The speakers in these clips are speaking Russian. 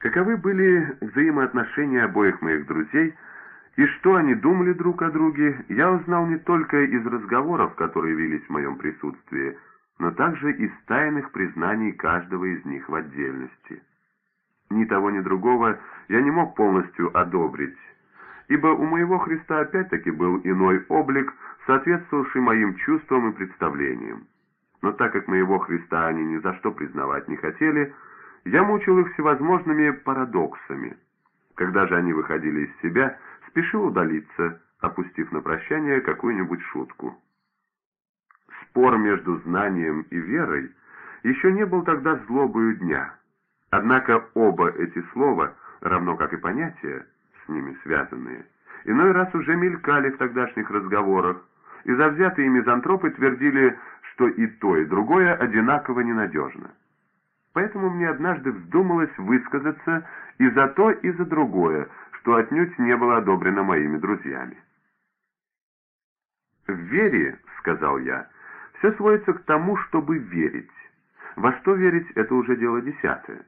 Каковы были взаимоотношения обоих моих друзей, и что они думали друг о друге, я узнал не только из разговоров, которые велись в моем присутствии, но также из тайных признаний каждого из них в отдельности. Ни того, ни другого я не мог полностью одобрить, ибо у моего Христа опять-таки был иной облик, соответствовавший моим чувствам и представлениям. Но так как моего Христа они ни за что признавать не хотели, я мучил их всевозможными парадоксами. Когда же они выходили из себя, спешил удалиться, опустив на прощание какую-нибудь шутку. Спор между знанием и верой еще не был тогда злобою дня. Однако оба эти слова, равно как и понятия, с ними связанные, иной раз уже мелькали в тогдашних разговорах, и завзятые мизантропы твердили, что и то, и другое одинаково ненадежно. Поэтому мне однажды вздумалось высказаться и за то, и за другое, что отнюдь не было одобрено моими друзьями. «В вере, — сказал я, — все сводится к тому, чтобы верить. Во что верить — это уже дело десятое.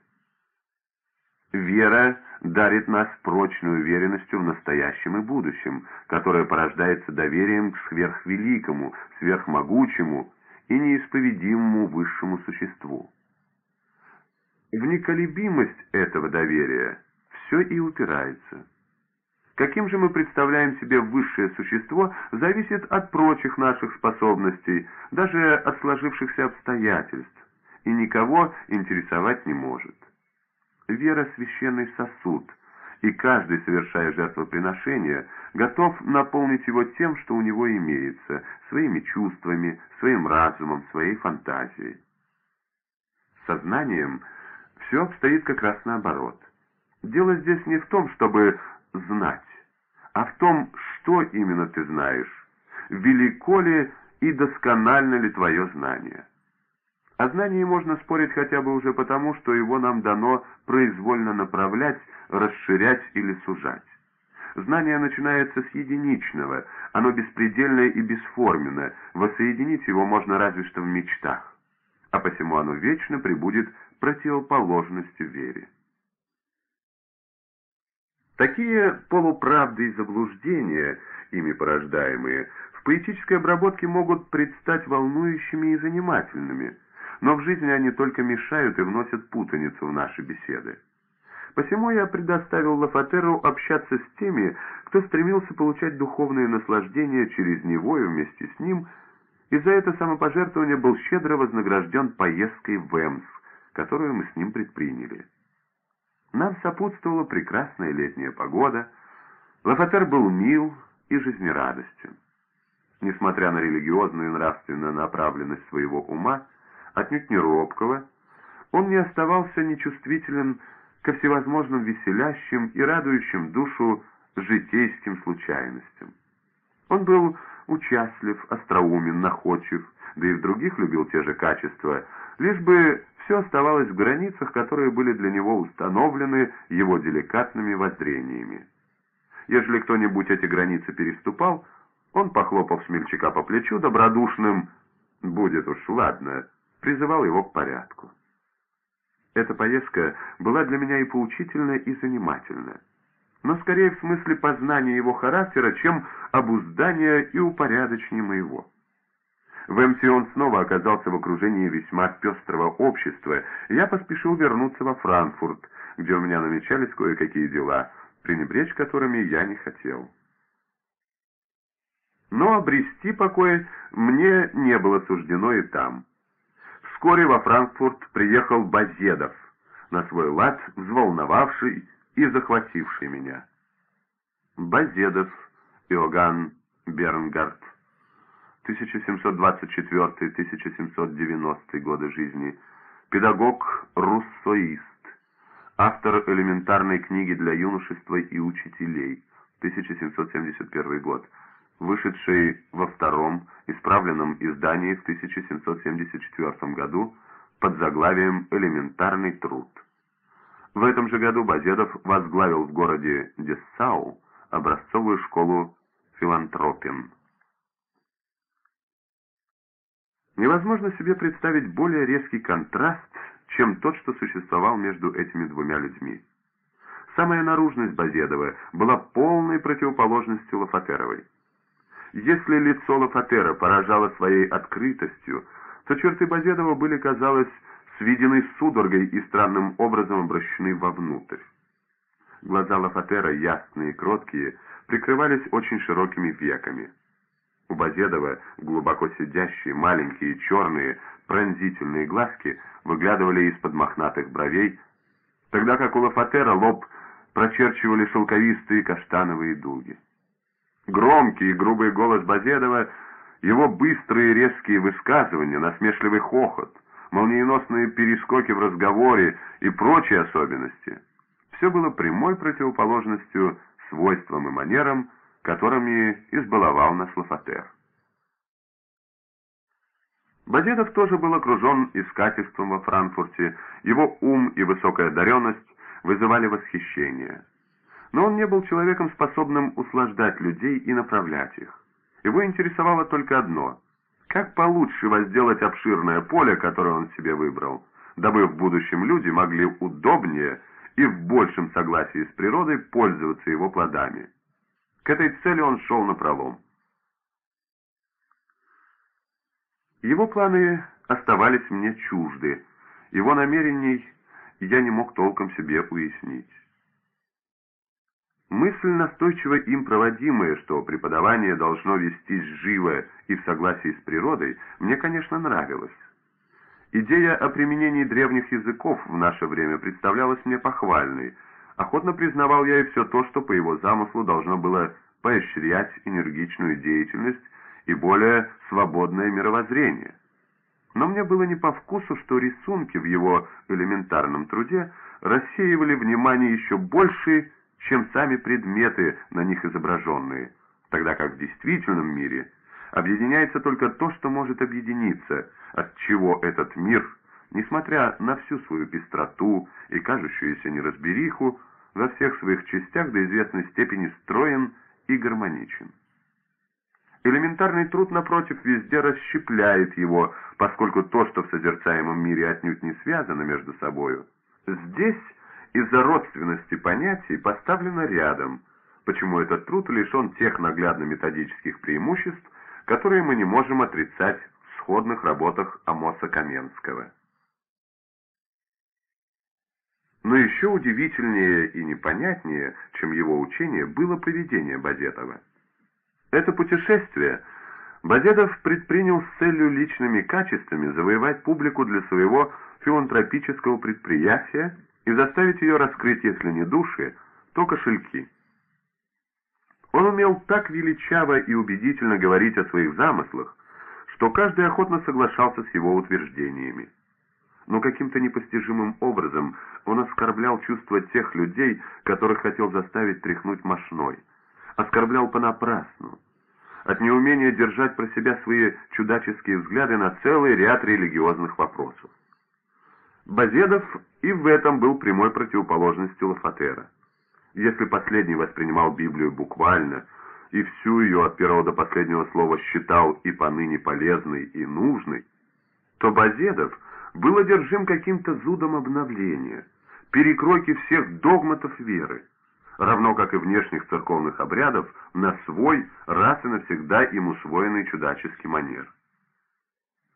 Вера дарит нас прочной уверенностью в настоящем и будущем, которая порождается доверием к сверхвеликому, сверхмогучему и неисповедимому высшему существу. В неколебимость этого доверия все и упирается. Каким же мы представляем себе высшее существо, зависит от прочих наших способностей, даже от сложившихся обстоятельств, и никого интересовать не может. Вера – священный сосуд, и каждый, совершая жертвоприношение, готов наполнить его тем, что у него имеется, своими чувствами, своим разумом, своей фантазией. Сознанием все обстоит как раз наоборот. Дело здесь не в том, чтобы знать, а в том, что именно ты знаешь, велико ли и досконально ли твое знание. О знании можно спорить хотя бы уже потому, что его нам дано произвольно направлять, расширять или сужать. Знание начинается с единичного, оно беспредельное и бесформенное, воссоединить его можно разве что в мечтах, а посему оно вечно прибудет противоположностью вере. Такие полуправды и заблуждения, ими порождаемые, в поэтической обработке могут предстать волнующими и занимательными – но в жизни они только мешают и вносят путаницу в наши беседы. Посему я предоставил Лафатеру общаться с теми, кто стремился получать духовное наслаждение через него и вместе с ним, и за это самопожертвование был щедро вознагражден поездкой в Эмс, которую мы с ним предприняли. Нам сопутствовала прекрасная летняя погода, Лафатер был мил и жизнерадостен. Несмотря на религиозную и нравственную направленность своего ума, отнюдь не робкого, он не оставался нечувствителен ко всевозможным веселящим и радующим душу житейским случайностям. Он был участлив, остроумен, находчив, да и в других любил те же качества, лишь бы все оставалось в границах, которые были для него установлены его деликатными воззрениями. Ежели кто-нибудь эти границы переступал, он, похлопав смельчака по плечу, добродушным «будет уж ладно», призывал его к порядку. Эта поездка была для меня и поучительна, и занимательна, но скорее в смысле познания его характера, чем обуздания и упорядочения моего. В МТ он снова оказался в окружении весьма пестрого общества, я поспешил вернуться во Франкфурт, где у меня намечались кое-какие дела, пренебречь которыми я не хотел. Но обрести покой мне не было суждено и там. Вскоре во Франкфурт приехал Базедов, на свой лад взволновавший и захвативший меня. Базедов Иоганн Бернгард, 1724-1790 годы жизни, педагог руссоист, автор элементарной книги для юношества и учителей, 1771 год, вышедшей во втором исправленном издании в 1774 году под заглавием «Элементарный труд». В этом же году Базедов возглавил в городе Дессау образцовую школу филантропин. Невозможно себе представить более резкий контраст, чем тот, что существовал между этими двумя людьми. Самая наружность Базедова была полной противоположностью Лафатеровой. Если лицо Лафатера поражало своей открытостью, то черты Базедова были, казалось, сведены судорогой и странным образом обращены вовнутрь. Глаза Лафатера, ясные и кроткие, прикрывались очень широкими веками. У Базедова глубоко сидящие, маленькие, черные, пронзительные глазки выглядывали из-под мохнатых бровей, тогда как у Лафатера лоб прочерчивали шелковистые каштановые дуги. Громкий и грубый голос Базедова, его быстрые резкие высказывания, насмешливый хохот, молниеносные перескоки в разговоре и прочие особенности — все было прямой противоположностью свойствам и манерам, которыми избаловал нас Лафатер. Базедов тоже был окружен искательством во Франкфурте, его ум и высокая одаренность вызывали восхищение. Но он не был человеком, способным услаждать людей и направлять их. Его интересовало только одно – как получше возделать обширное поле, которое он себе выбрал, дабы в будущем люди могли удобнее и в большем согласии с природой пользоваться его плодами. К этой цели он шел напролом. Его планы оставались мне чужды, его намерений я не мог толком себе уяснить. Мысль, настойчиво им проводимая, что преподавание должно вестись живо и в согласии с природой, мне, конечно, нравилась. Идея о применении древних языков в наше время представлялась мне похвальной. Охотно признавал я и все то, что по его замыслу должно было поощрять энергичную деятельность и более свободное мировоззрение. Но мне было не по вкусу, что рисунки в его элементарном труде рассеивали внимание еще больше, чем сами предметы на них изображенные, тогда как в действительном мире объединяется только то, что может объединиться, от чего этот мир, несмотря на всю свою пестроту и кажущуюся неразбериху, во всех своих частях до известной степени строен и гармоничен. Элементарный труд, напротив, везде расщепляет его, поскольку то, что в созерцаемом мире отнюдь не связано между собою, здесь из-за родственности понятий поставлено рядом, почему этот труд лишен тех наглядно-методических преимуществ, которые мы не можем отрицать в сходных работах Амоса Каменского. Но еще удивительнее и непонятнее, чем его учение, было поведение Базетова. Это путешествие Базетов предпринял с целью личными качествами завоевать публику для своего филантропического предприятия и заставить ее раскрыть, если не души, то кошельки. Он умел так величаво и убедительно говорить о своих замыслах, что каждый охотно соглашался с его утверждениями. Но каким-то непостижимым образом он оскорблял чувства тех людей, которых хотел заставить тряхнуть мошной. Оскорблял понапрасну. От неумения держать про себя свои чудаческие взгляды на целый ряд религиозных вопросов. Базедов и в этом был прямой противоположностью Лафатера. Если последний воспринимал Библию буквально и всю ее от первого до последнего слова считал и поныне полезной и нужной, то Базедов был одержим каким-то зудом обновления, перекройки всех догматов веры, равно как и внешних церковных обрядов, на свой, раз и навсегда им усвоенный чудаческий манер.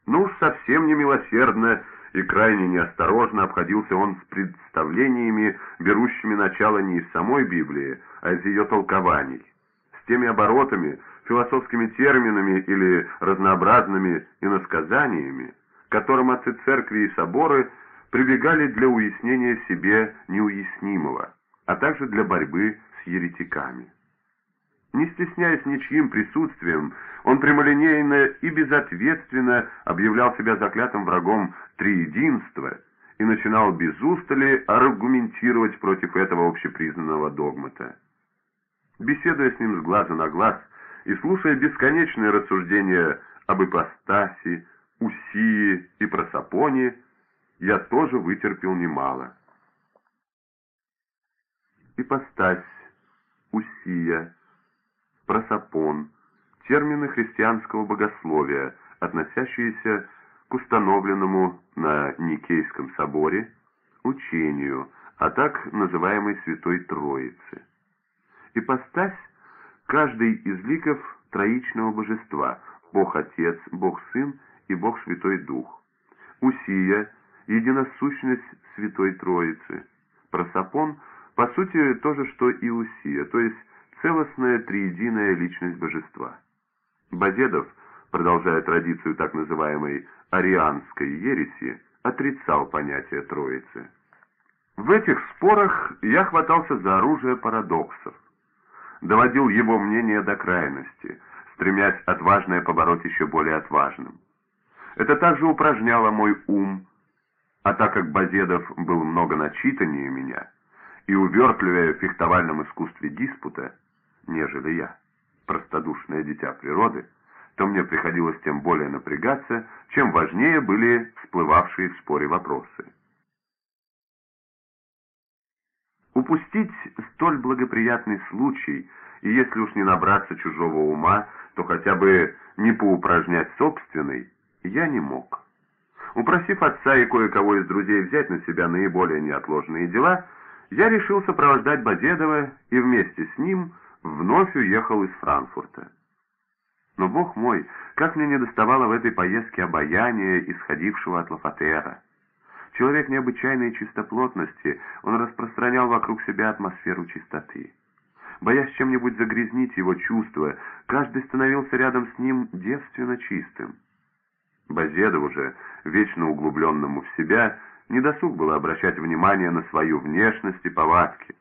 Ну уж совсем немилосердно и крайне неосторожно обходился он с представлениями, берущими начало не из самой Библии, а из ее толкований, с теми оборотами, философскими терминами или разнообразными иносказаниями, которым отцы церкви и соборы прибегали для уяснения себе неуяснимого, а также для борьбы с еретиками. Не стесняясь ничьим присутствием, он прямолинейно и безответственно объявлял себя заклятым врагом триединства и начинал без устали аргументировать против этого общепризнанного догмата. Беседуя с ним с глаза на глаз и слушая бесконечные рассуждения об ипостаси, усии и просопоне, я тоже вытерпел немало. Ипостась, усия, просопон, термины христианского богословия, относящиеся к установленному на Никейском соборе учению а так называемой Святой Троицы. Ипостась – каждый из ликов троичного божества – Бог Отец, Бог Сын и Бог Святой Дух. Усия – единосущность Святой Троицы. Просопон – по сути то же, что и Усия, то есть целостная триединая личность божества. Базедов, продолжая традицию так называемой арианской ереси, отрицал понятие Троицы. В этих спорах я хватался за оружие парадоксов, доводил его мнение до крайности, стремясь отважное побороть еще более отважным. Это также упражняло мой ум, а так как Базедов был много начитаннее меня и увертливее в фехтовальном искусстве диспута, нежели я, простодушное дитя природы, то мне приходилось тем более напрягаться, чем важнее были всплывавшие в споре вопросы. Упустить столь благоприятный случай, и если уж не набраться чужого ума, то хотя бы не поупражнять собственный, я не мог. Упросив отца и кое-кого из друзей взять на себя наиболее неотложные дела, я решил сопровождать Базедова и вместе с ним вновь уехал из Франкфурта. Но, бог мой, как мне недоставало в этой поездке обаяния, исходившего от Лафатера. Человек необычайной чистоплотности, он распространял вокруг себя атмосферу чистоты. Боясь чем-нибудь загрязнить его чувства, каждый становился рядом с ним девственно чистым. Базедову же, вечно углубленному в себя, недосуг было обращать внимание на свою внешность и повадки.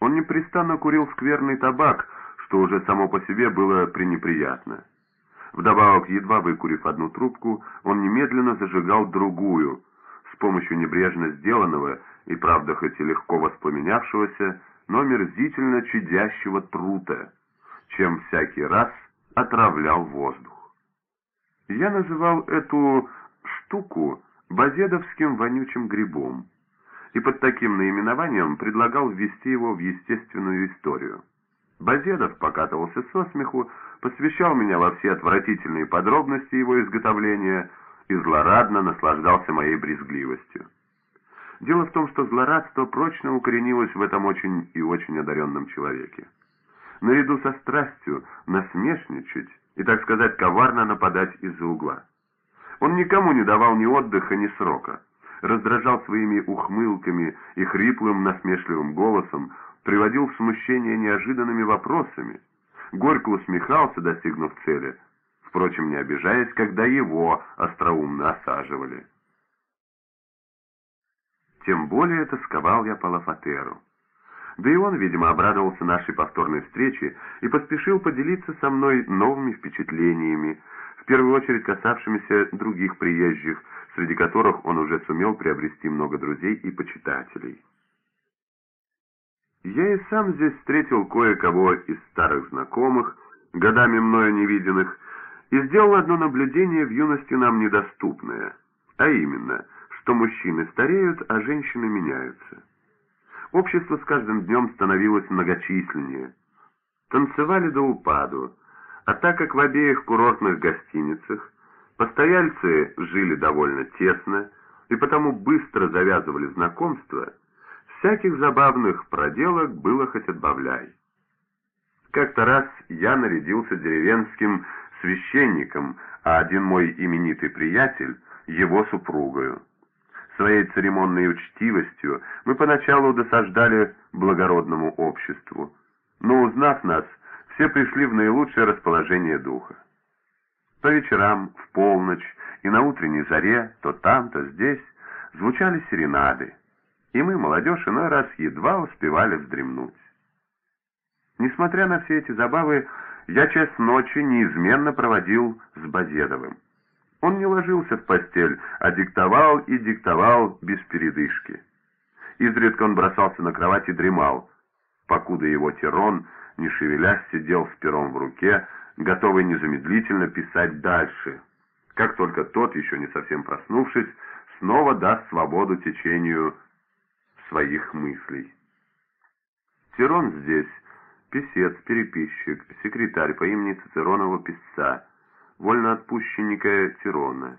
Он непрестанно курил скверный табак, что уже само по себе было пренеприятно. Вдобавок, едва выкурив одну трубку, он немедленно зажигал другую, с помощью небрежно сделанного и, правда, хоть и легко воспламенявшегося, но мерзительно чадящего трута, чем всякий раз отравлял воздух. Я называл эту штуку базедовским вонючим грибом, и под таким наименованием предлагал ввести его в естественную историю. Базедов покатывался со смеху, посвящал меня во все отвратительные подробности его изготовления и злорадно наслаждался моей брезгливостью. Дело в том, что злорадство прочно укоренилось в этом очень и очень одаренном человеке. Наряду со страстью насмешничать и, так сказать, коварно нападать из-за угла. Он никому не давал ни отдыха, ни срока раздражал своими ухмылками и хриплым насмешливым голосом, приводил в смущение неожиданными вопросами, горько усмехался, достигнув цели, впрочем, не обижаясь, когда его остроумно осаживали. Тем более тосковал я по Лафатеру. Да и он, видимо, обрадовался нашей повторной встрече и поспешил поделиться со мной новыми впечатлениями, в первую очередь касавшимися других приезжих, среди которых он уже сумел приобрести много друзей и почитателей. Я и сам здесь встретил кое-кого из старых знакомых, годами мною невиденных, и сделал одно наблюдение в юности нам недоступное, а именно, что мужчины стареют, а женщины меняются. Общество с каждым днем становилось многочисленнее. Танцевали до упаду, а так как в обеих курортных гостиницах постояльцы жили довольно тесно и потому быстро завязывали знакомства, всяких забавных проделок было хоть отбавляй. Как-то раз я нарядился деревенским священником, а один мой именитый приятель — его супругою. Своей церемонной учтивостью мы поначалу досаждали благородному обществу, но узнав нас, все пришли в наилучшее расположение духа. По вечерам, в полночь и на утренней заре, то там, то здесь, звучали серенады, и мы, молодежь, иной раз едва успевали вздремнуть. Несмотря на все эти забавы, я часть ночи неизменно проводил с Базедовым. Он не ложился в постель, а диктовал и диктовал без передышки. Изредка он бросался на кровать и дремал, покуда его Тирон не шевелясь, сидел с пером в руке, готовый незамедлительно писать дальше, как только тот, еще не совсем проснувшись, снова даст свободу течению своих мыслей. Тирон здесь писец, переписчик, секретарь по имени Цицеронова писца, вольноотпущенника Тирона.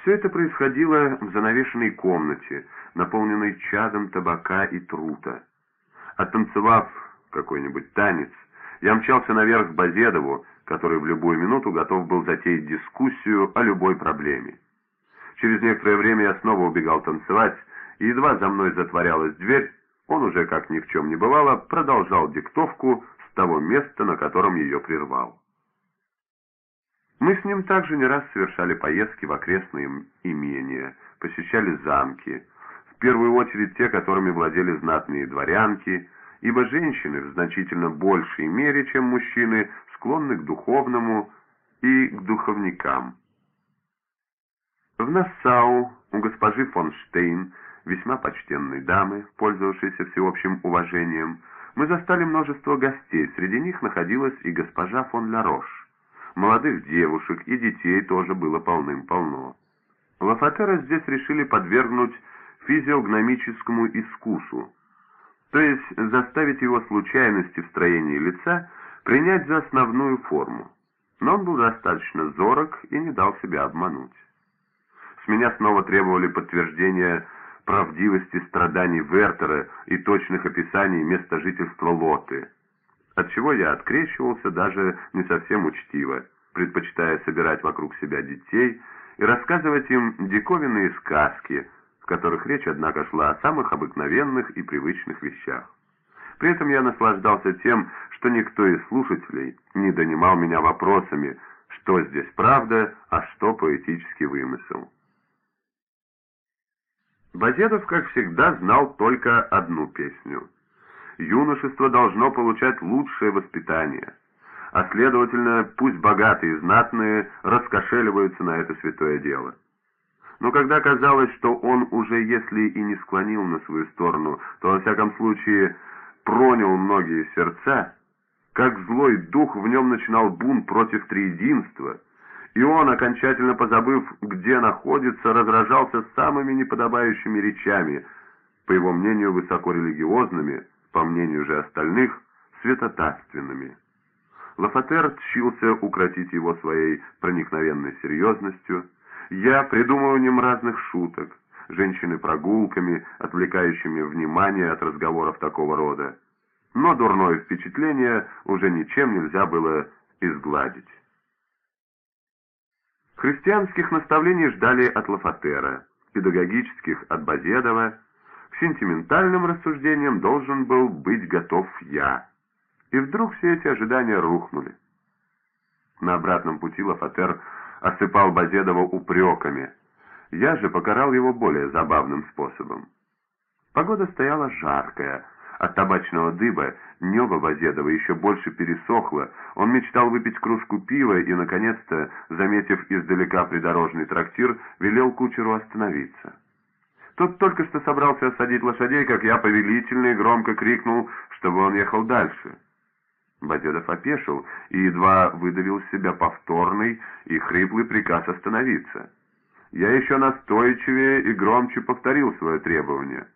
Все это происходило в занавешенной комнате, наполненной чадом табака и трута. Оттанцевав какой-нибудь танец, я мчался наверх к Базедову, который в любую минуту готов был затеять дискуссию о любой проблеме. Через некоторое время я снова убегал танцевать, и едва за мной затворялась дверь, он уже, как ни в чем не бывало, продолжал диктовку с того места, на котором ее прервал. Мы с ним также не раз совершали поездки в окрестные имения, посещали замки, в первую очередь те, которыми владели знатные дворянки, ибо женщины в значительно большей мере, чем мужчины, склонны к духовному и к духовникам. В Нассау у госпожи фон Штейн, весьма почтенной дамы, пользовавшейся всеобщим уважением, мы застали множество гостей, среди них находилась и госпожа фон Ларош. Молодых девушек и детей тоже было полным-полно. Лафатера здесь решили подвергнуть физиогномическому искусу, то есть заставить его случайности в строении лица принять за основную форму. Но он был достаточно зорок и не дал себя обмануть. С меня снова требовали подтверждения правдивости страданий Вертера и точных описаний места жительства Лоты – от чего я открещивался даже не совсем учтиво, предпочитая собирать вокруг себя детей и рассказывать им диковинные сказки, в которых речь, однако, шла о самых обыкновенных и привычных вещах. При этом я наслаждался тем, что никто из слушателей не донимал меня вопросами, что здесь правда, а что поэтический вымысел. Базедов, как всегда, знал только одну песню — юношество должно получать лучшее воспитание, а следовательно, пусть богатые и знатные раскошеливаются на это святое дело. Но когда казалось, что он уже, если и не склонил на свою сторону, то, во всяком случае, пронял многие сердца, как злой дух в нем начинал бунт против триединства, и он, окончательно позабыв, где находится, разражался самыми неподобающими речами, по его мнению, высокорелигиозными, по мнению же остальных, святотатственными. Лафатер тщился укротить его своей проникновенной серьезностью. Я придумал нем разных шуток, женщины прогулками, отвлекающими внимание от разговоров такого рода. Но дурное впечатление уже ничем нельзя было изгладить. Христианских наставлений ждали от Лафатера, педагогических от Базедова, сентиментальным рассуждениям должен был быть готов я. И вдруг все эти ожидания рухнули. На обратном пути Лафатер осыпал Базедова упреками. Я же покарал его более забавным способом. Погода стояла жаркая. От табачного дыба небо Базедова еще больше пересохло. Он мечтал выпить кружку пива и, наконец-то, заметив издалека придорожный трактир, велел кучеру остановиться. Тот только что собрался осадить лошадей, как я повелительно и громко крикнул, чтобы он ехал дальше. Бадедов опешил и едва выдавил из себя повторный и хриплый приказ остановиться. Я еще настойчивее и громче повторил свое требование.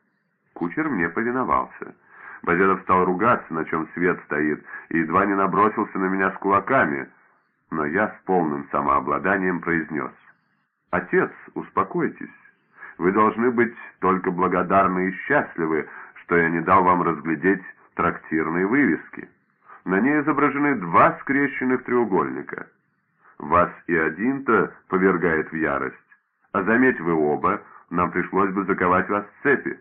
Кучер мне повиновался. Базедов стал ругаться, на чем свет стоит, и едва не набросился на меня с кулаками, но я с полным самообладанием произнес. «Отец, успокойтесь. Вы должны быть только благодарны и счастливы, что я не дал вам разглядеть трактирные вывески. На ней изображены два скрещенных треугольника. Вас и один-то повергает в ярость, а заметь вы оба, нам пришлось бы заковать вас в цепи.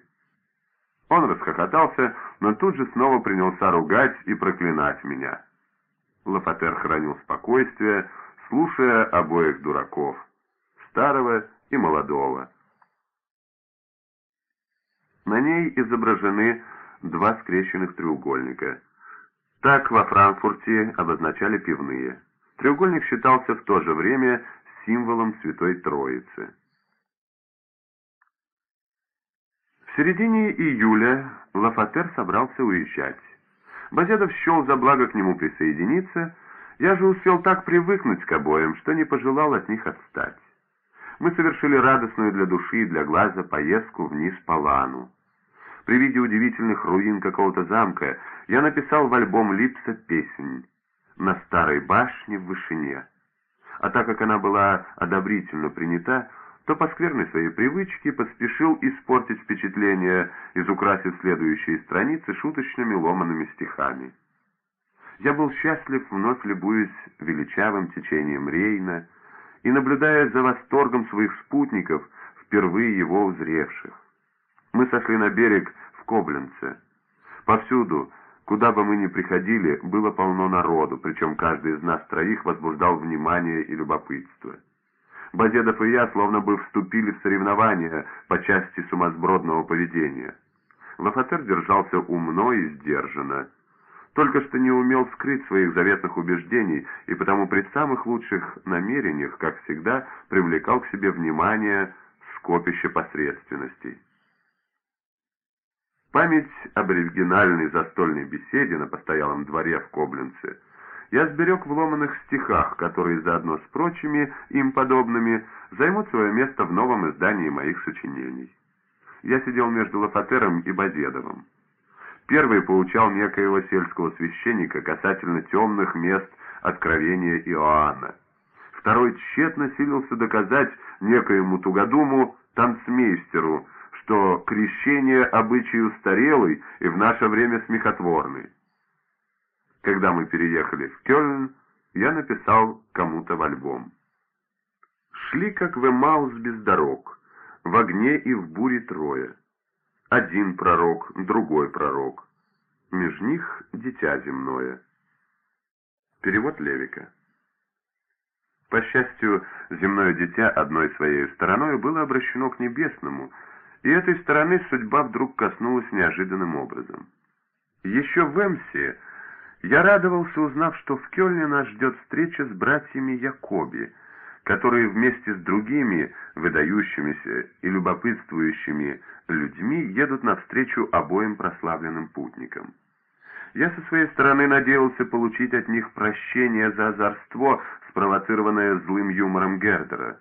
Он расхохотался, но тут же снова принялся ругать и проклинать меня. Лафатер хранил спокойствие, слушая обоих дураков, старого и молодого. На ней изображены два скрещенных треугольника. Так во Франкфурте обозначали пивные. Треугольник считался в то же время символом Святой Троицы. В середине июля Лафатер собрался уезжать. Базедов счел за благо к нему присоединиться, я же успел так привыкнуть к обоим, что не пожелал от них отстать мы совершили радостную для души и для глаза поездку вниз по Лану. При виде удивительных руин какого-то замка я написал в альбом Липса песнь «На старой башне в вышине». А так как она была одобрительно принята, то по скверной своей привычке поспешил испортить впечатление, изукрасив следующие страницы шуточными ломанными стихами. Я был счастлив, вновь любуясь величавым течением Рейна и наблюдая за восторгом своих спутников, впервые его узревших. Мы сошли на берег в Кобленце. Повсюду, куда бы мы ни приходили, было полно народу, причем каждый из нас троих возбуждал внимание и любопытство. Базедов и я словно бы вступили в соревнования по части сумасбродного поведения. Лафатер держался умно и сдержанно. Только что не умел скрыть своих заветных убеждений, и потому при самых лучших намерениях, как всегда, привлекал к себе внимание скопище посредственностей. Память об оригинальной застольной беседе на постоялом дворе в Кобленце я сберег в ломаных стихах, которые заодно с прочими им подобными займут свое место в новом издании моих сочинений. Я сидел между Лафатером и Базедовым. Первый поучал некоего сельского священника касательно темных мест откровения Иоанна. Второй тщетно силился доказать некоему тугодуму танцмейстеру, что крещение обычай устарелый и в наше время смехотворный. Когда мы переехали в Кёльн, я написал кому-то в альбом. Шли, как в Эмаус без дорог, в огне и в буре трое. Один пророк, другой пророк. Меж них дитя земное. Перевод Левика. По счастью, земное дитя одной своей стороной было обращено к небесному, и этой стороны судьба вдруг коснулась неожиданным образом. Еще в Эмсе я радовался, узнав, что в Кёльне нас ждет встреча с братьями Якоби, которые вместе с другими выдающимися и любопытствующими людьми едут навстречу обоим прославленным путникам. Я со своей стороны надеялся получить от них прощение за озорство, спровоцированное злым юмором Гердера.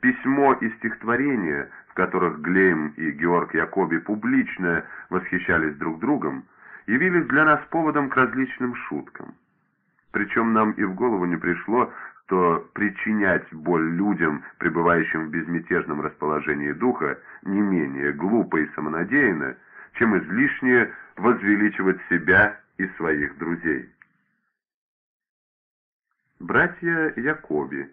Письмо и стихотворение, которых Глейм и Георг Якоби публично восхищались друг другом, явились для нас поводом к различным шуткам. Причем нам и в голову не пришло, что причинять боль людям, пребывающим в безмятежном расположении духа, не менее глупо и самонадеянно, чем излишне возвеличивать себя и своих друзей. Братья Якоби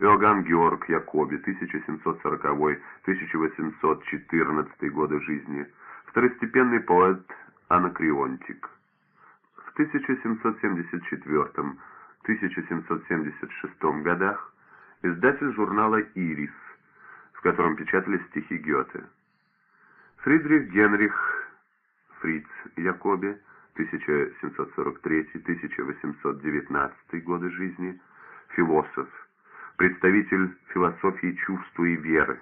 Иоганн Георг Якоби, 1740-1814 годы жизни, второстепенный поэт-анакреонтик. В 1774-1776 годах издатель журнала «Ирис», в котором печатались стихи Гёте. Фридрих Генрих Фриц Якоби, 1743-1819 годы жизни, философ, представитель философии чувства и веры.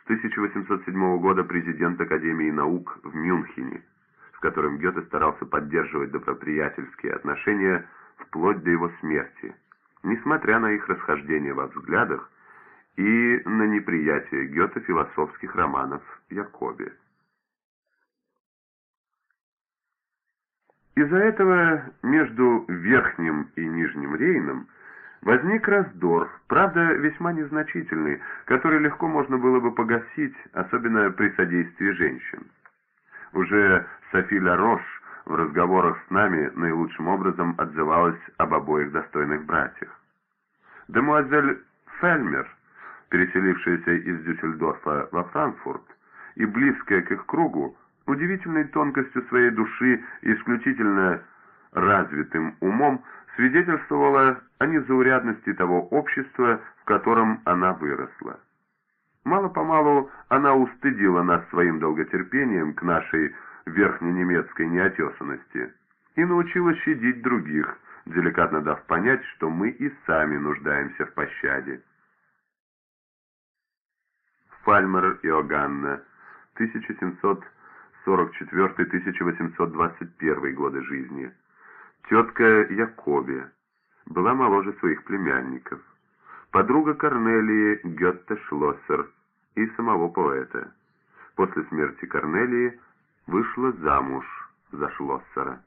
С 1807 года президент Академии наук в Мюнхене, с которым Гёте старался поддерживать доброприятельские отношения вплоть до его смерти, несмотря на их расхождения во взглядах и на неприятие Гёте философских романов Якоби. Из-за этого между Верхним и Нижним Рейном возник раздор, правда весьма незначительный, который легко можно было бы погасить, особенно при содействии женщин. Уже Софи Ларош в разговорах с нами наилучшим образом отзывалась об обоих достойных братьях. Демуазель Фельмер, переселившаяся из Дюссельдорфа во Франкфурт и близкая к их кругу, удивительной тонкостью своей души и исключительно развитым умом свидетельствовала о незаурядности того общества, в котором она выросла. Мало-помалу она устыдила нас своим долготерпением к нашей верхненемецкой неотесанности и научилась щадить других, деликатно дав понять, что мы и сами нуждаемся в пощаде. Фальмер Иоганна, 1700 1844-1821 годы жизни. Тетка Якоби была моложе своих племянников. Подруга Корнелии Гетте Шлоссер и самого поэта. После смерти Корнелии вышла замуж за Шлоссера.